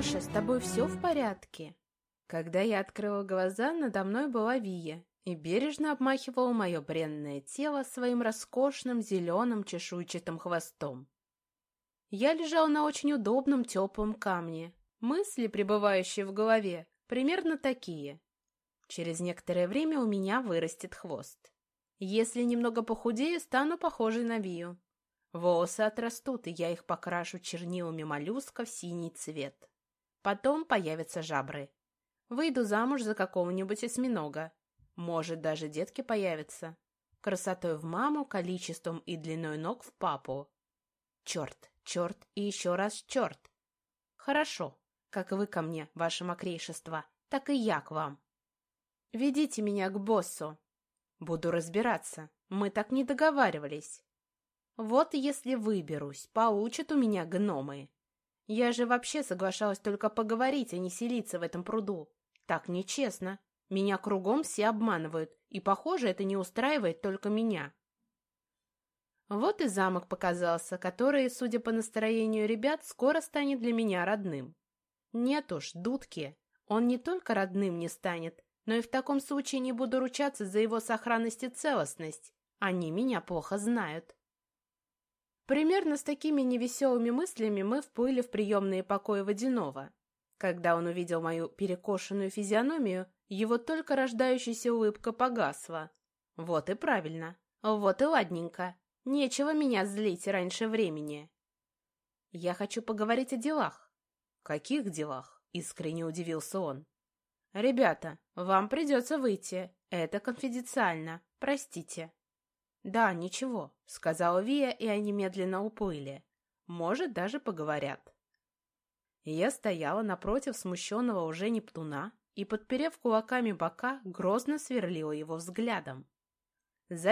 Маша, с тобой все в порядке?» Когда я открыла глаза, надо мной была Вия и бережно обмахивала мое бренное тело своим роскошным зеленым чешуйчатым хвостом. Я лежал на очень удобном теплом камне. Мысли, пребывающие в голове, примерно такие. Через некоторое время у меня вырастет хвост. Если немного похудею, стану похожей на Вию. Волосы отрастут, и я их покрашу чернилами моллюска в синий цвет. Потом появятся жабры. Выйду замуж за какого-нибудь осьминога. Может, даже детки появятся. Красотой в маму, количеством и длиной ног в папу. Черт, черт и еще раз черт. Хорошо, как вы ко мне, ваше мокрейшество, так и я к вам. Ведите меня к боссу. Буду разбираться. Мы так не договаривались. Вот если выберусь, поучат у меня гномы. Я же вообще соглашалась только поговорить, а не селиться в этом пруду. Так нечестно. Меня кругом все обманывают, и, похоже, это не устраивает только меня. Вот и замок показался, который, судя по настроению ребят, скоро станет для меня родным. Нет уж, дудки, он не только родным не станет, но и в таком случае не буду ручаться за его сохранность и целостность. Они меня плохо знают. Примерно с такими невеселыми мыслями мы вплыли в приемные покои Водянова. Когда он увидел мою перекошенную физиономию, его только рождающаяся улыбка погасла. Вот и правильно, вот и ладненько. Нечего меня злить раньше времени. Я хочу поговорить о делах. Каких делах? Искренне удивился он. Ребята, вам придется выйти. Это конфиденциально. Простите. Да, ничего, сказала Вия, и они медленно уплыли. Может, даже поговорят. Я стояла напротив смущенного уже Нептуна и, подперев кулаками бока, грозно сверлила его взглядом.